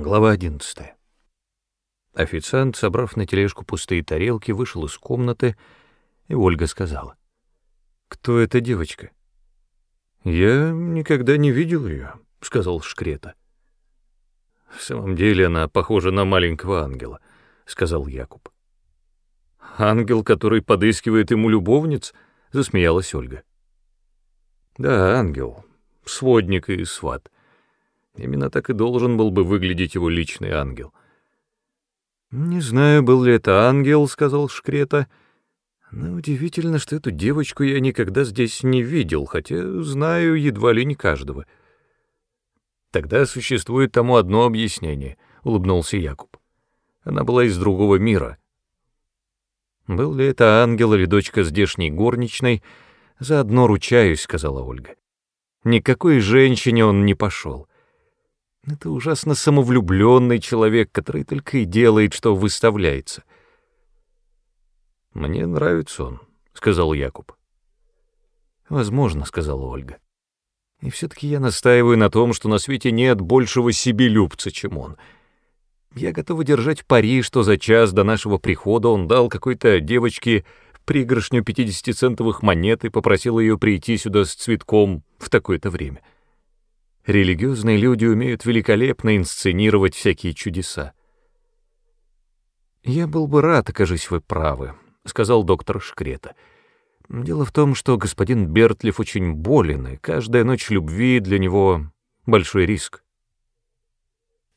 Глава 11. Официант, собрав на тележку пустые тарелки, вышел из комнаты, и Ольга сказала. «Кто эта девочка?» «Я никогда не видел ее», — сказал Шкрета. «В самом деле она похожа на маленького ангела», — сказал Якуб. «Ангел, который подыскивает ему любовниц?» — засмеялась Ольга. «Да, ангел, сводник и сват». Именно так и должен был бы выглядеть его личный ангел. «Не знаю, был ли это ангел», — сказал Шкрета, — «но удивительно, что эту девочку я никогда здесь не видел, хотя знаю едва ли не каждого». «Тогда существует тому одно объяснение», — улыбнулся Якуб. «Она была из другого мира». «Был ли это ангел или дочка здешней горничной?» «Заодно ручаюсь», — сказала Ольга. «Никакой женщине он не пошел. Это ужасно самовлюбленный человек, который только и делает, что выставляется. «Мне нравится он», — сказал Якуб. «Возможно», — сказала Ольга. «И все-таки я настаиваю на том, что на свете нет большего себелюбца, чем он. Я готова держать пари, что за час до нашего прихода он дал какой-то девочке пригоршню пятидесятицентовых монет и попросил ее прийти сюда с цветком в такое-то время». Религиозные люди умеют великолепно инсценировать всякие чудеса. «Я был бы рад, окажись вы правы», — сказал доктор Шкрета. «Дело в том, что господин Бертлиф очень болен, и каждая ночь любви для него — большой риск.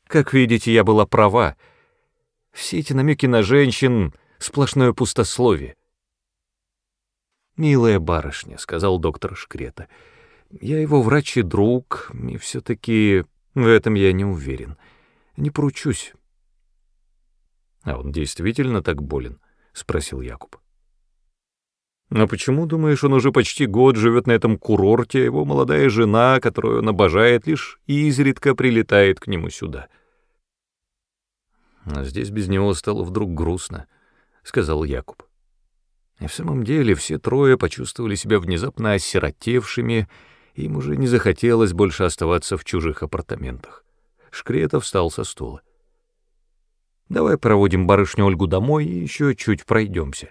Как видите, я была права. Все эти намеки на женщин — сплошное пустословие». «Милая барышня», — сказал доктор Шкрета, — я его врач и друг, и все-таки в этом я не уверен. Не поручусь. — А он действительно так болен? — спросил Якуб. — Но почему, думаешь, он уже почти год живет на этом курорте, а его молодая жена, которую он обожает, лишь изредка прилетает к нему сюда? — А здесь без него стало вдруг грустно, — сказал Якуб. И в самом деле все трое почувствовали себя внезапно осиротевшими, им уже не захотелось больше оставаться в чужих апартаментах. Шкретов встал со стула. «Давай проводим барышню Ольгу домой и еще чуть пройдемся.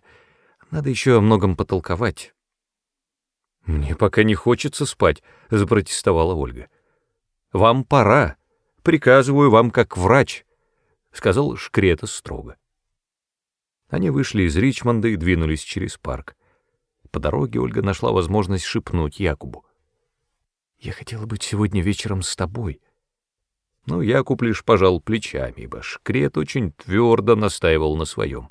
Надо еще о многом потолковать». «Мне пока не хочется спать», — запротестовала Ольга. «Вам пора. Приказываю вам как врач», — сказал Шкрета строго. Они вышли из Ричмонда и двинулись через парк. По дороге Ольга нашла возможность шепнуть Якубу. Я хотела быть сегодня вечером с тобой. Но Якуб лишь пожал плечами, ибо Шкрет очень твердо настаивал на своем.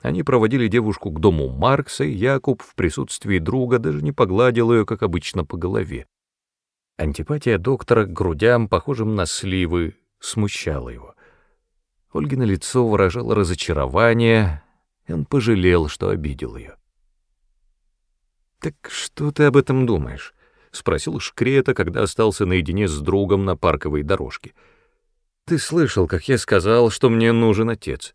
Они проводили девушку к дому Маркса, и Якуб в присутствии друга даже не погладил ее, как обычно, по голове. Антипатия доктора к грудям, похожим на сливы, смущала его. Ольгино лицо выражало разочарование, и он пожалел, что обидел ее. «Так что ты об этом думаешь?» — спросил Шкрета, когда остался наедине с другом на парковой дорожке. «Ты слышал, как я сказал, что мне нужен отец.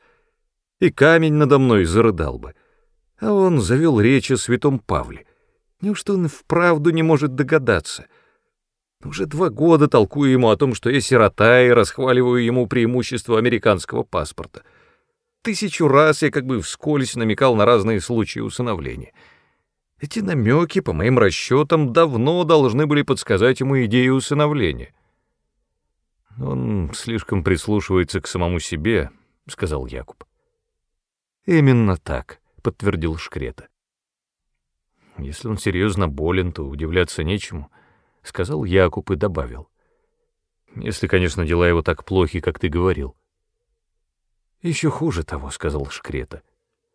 И камень надо мной зарыдал бы. А он завел речь о святом Павле. Неужто он вправду не может догадаться?» Уже два года толкую ему о том, что я сирота, и расхваливаю ему преимущество американского паспорта. Тысячу раз я как бы вскользь намекал на разные случаи усыновления — эти намеки, по моим расчетам, давно должны были подсказать ему идею усыновления. «Он слишком прислушивается к самому себе», — сказал Якуб. «Именно так», — подтвердил Шкрета. «Если он серьезно болен, то удивляться нечему», — сказал Якуб и добавил. «Если, конечно, дела его так плохи, как ты говорил». «Еще хуже того», — сказал Шкрета.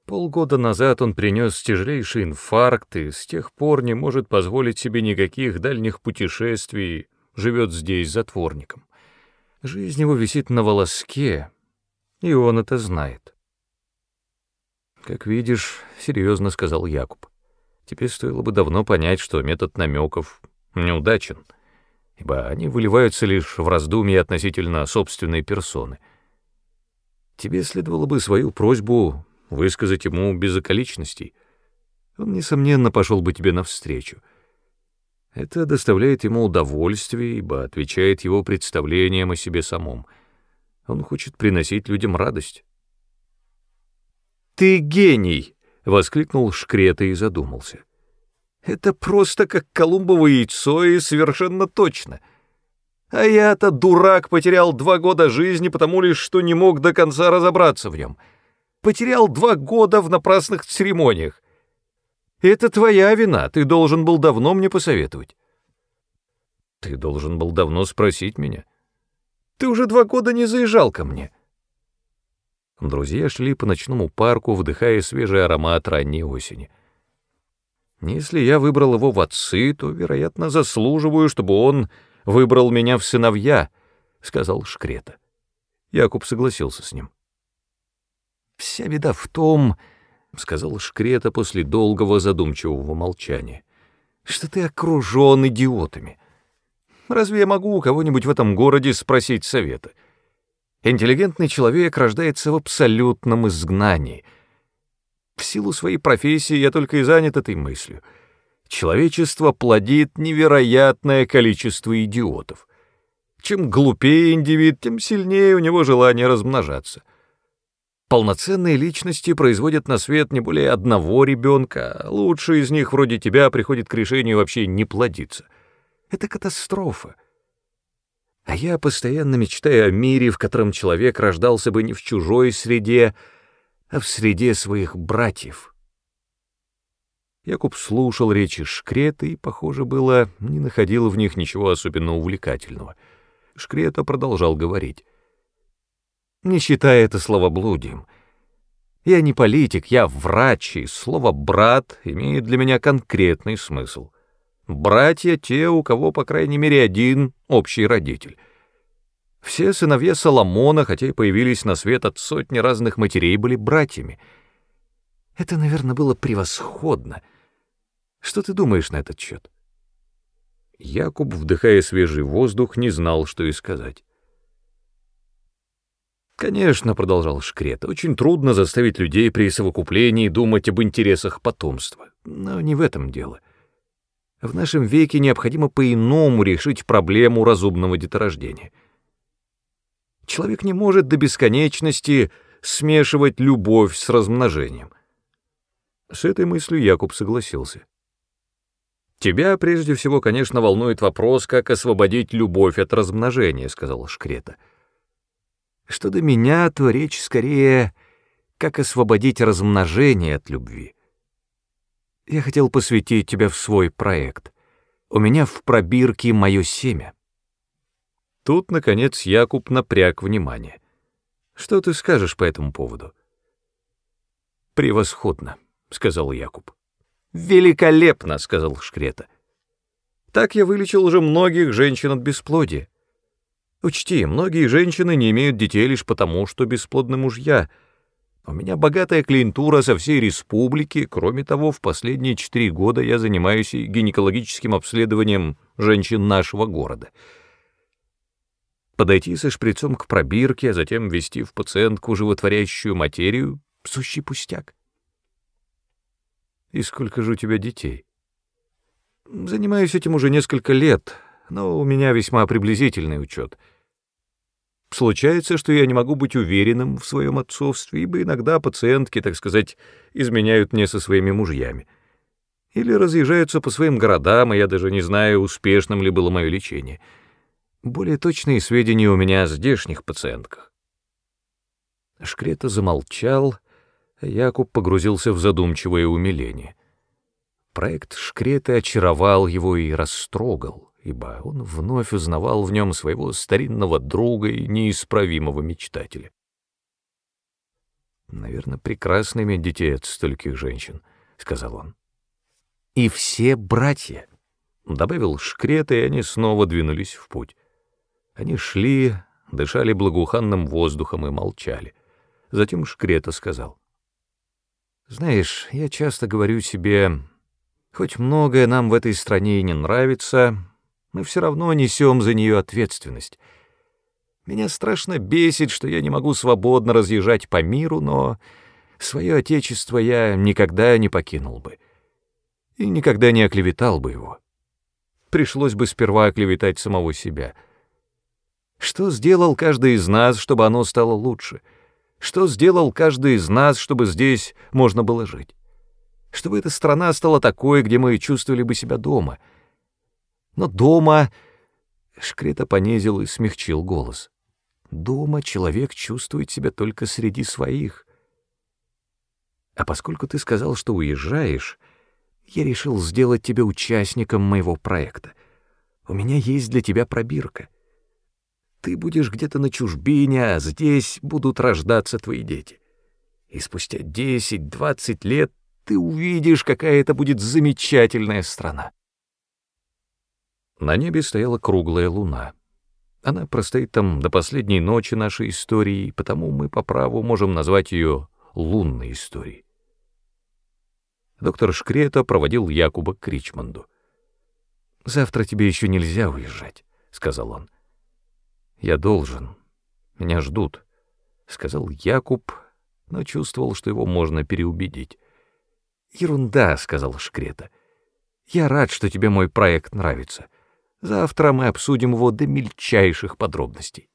Полгода назад он принес тяжелейший инфаркт и с тех пор не может позволить себе никаких дальних путешествий, живет здесь затворником. Жизнь его висит на волоске, и он это знает. «Как видишь», — серьезно сказал Якуб, — «тебе стоило бы давно понять, что метод намеков неудачен, ибо они выливаются лишь в раздумье относительно собственной персоны. Тебе следовало бы свою просьбу высказать ему без околичностей. Он, несомненно, пошел бы тебе навстречу. Это доставляет ему удовольствие, ибо отвечает его представлениям о себе самом. Он хочет приносить людям радость. «Ты гений!» — воскликнул Шкрета и задумался. «Это просто как Колумбово яйцо и совершенно точно. А я-то, дурак, потерял два года жизни, потому лишь что не мог до конца разобраться в нем. Потерял два года в напрасных церемониях. Это твоя вина, ты должен был давно мне посоветовать. Ты должен был давно спросить меня. Ты уже два года не заезжал ко мне. Друзья шли по ночному парку, вдыхая свежий аромат ранней осени. Если я выбрал его в отцы, то, вероятно, заслуживаю, чтобы он выбрал меня в сыновья, — сказал Шкрета. Якуб согласился с ним. Вся беда в том, — сказал Шкрета после долгого задумчивого молчания, — что ты окружен идиотами. Разве я могу у кого-нибудь в этом городе спросить совета? Интеллигентный человек рождается в абсолютном изгнании. В силу своей профессии я только и занят этой мыслью. Человечество плодит невероятное количество идиотов. Чем глупее индивид, тем сильнее у него желание размножаться. Полноценные личности производят на свет не более одного ребенка, лучший из них, вроде тебя, приходит к решению вообще не плодиться — это катастрофа. А я постоянно мечтаю о мире, в котором человек рождался бы не в чужой среде, а в среде своих братьев. Якуб слушал речи Шкрета и, похоже было, не находил в них ничего особенно увлекательного. Шкрета продолжал говорить. «Не считай это словоблудием. Я не политик, я врач, и слово «брат» имеет для меня конкретный смысл. Братья — те, у кого, по крайней мере, один общий родитель. Все сыновья Соломона, хотя и появились на свет от сотни разных матерей, были братьями. Это, наверное, было превосходно. Что ты думаешь на этот счет? Якуб, вдыхая свежий воздух, не знал, что и сказать. «Конечно», — продолжал Шкрет, — «очень трудно заставить людей при совокуплении думать об интересах потомства. Но не в этом дело. В нашем веке необходимо по-иному решить проблему разумного деторождения. Человек не может до бесконечности смешивать любовь с размножением. С этой мыслью Якуб согласился. «Тебя прежде всего, конечно, волнует вопрос, как освободить любовь от размножения», — сказал Шкрета. «Что до меня, то речь скорее, как освободить размножение от любви. Я хотел посвятить тебя в свой проект. У меня в пробирке мое семя. Тут, наконец, Якуб напряг внимание. Что ты скажешь по этому поводу? Превосходно, сказал Якуб. Великолепно, сказал Шкрета. Так я вылечил уже многих женщин от бесплодия. Учти, многие женщины не имеют детей лишь потому, что бесплодны мужья — у меня богатая клиентура со всей республики, кроме того, в последние четыре года я занимаюсь гинекологическим обследованием женщин нашего города. Подойти со шприцом к пробирке, а затем ввести в пациентку животворящую материю — сущий пустяк. И сколько же у тебя детей? Занимаюсь этим уже несколько лет, но у меня весьма приблизительный учет — Случается, что я не могу быть уверенным в своем отцовстве, ибо иногда пациентки, так сказать, изменяют мне со своими мужьями. Или разъезжаются по своим городам, и я даже не знаю, успешным ли было мое лечение. Более точные сведения у меня о здешних пациентках. Шкрета замолчал, а Якуб погрузился в задумчивое умиление. Проект Шкреты очаровал его и растрогал ибо он вновь узнавал в нем своего старинного друга и неисправимого мечтателя. «Наверное, прекрасно иметь детей от стольких женщин», — сказал он. «И все братья», — добавил Шкрет, и они снова двинулись в путь. Они шли, дышали благоуханным воздухом и молчали. Затем Шкрета сказал. «Знаешь, я часто говорю себе, хоть многое нам в этой стране и не нравится, мы все равно несем за нее ответственность. Меня страшно бесит, что я не могу свободно разъезжать по миру, но свое отечество я никогда не покинул бы. И никогда не оклеветал бы его. Пришлось бы сперва оклеветать самого себя. Что сделал каждый из нас, чтобы оно стало лучше? Что сделал каждый из нас, чтобы здесь можно было жить? Чтобы эта страна стала такой, где мы чувствовали бы себя дома. Но дома... Шкрета понизил и смягчил голос. Дома человек чувствует себя только среди своих. А поскольку ты сказал, что уезжаешь, я решил сделать тебя участником моего проекта. У меня есть для тебя пробирка. Ты будешь где-то на чужбине, а здесь будут рождаться твои дети. И спустя 10-20 лет ты увидишь, какая это будет замечательная страна. На небе стояла круглая луна. Она простоит там до последней ночи нашей истории, потому мы по праву можем назвать ее лунной историей. Доктор Шкрета проводил Якуба к Ричмонду. «Завтра тебе еще нельзя уезжать», — сказал он. «Я должен. Меня ждут», — сказал Якуб, но чувствовал, что его можно переубедить. «Ерунда», — сказал Шкрета. «Я рад, что тебе мой проект нравится. Завтра мы обсудим его до мельчайших подробностей».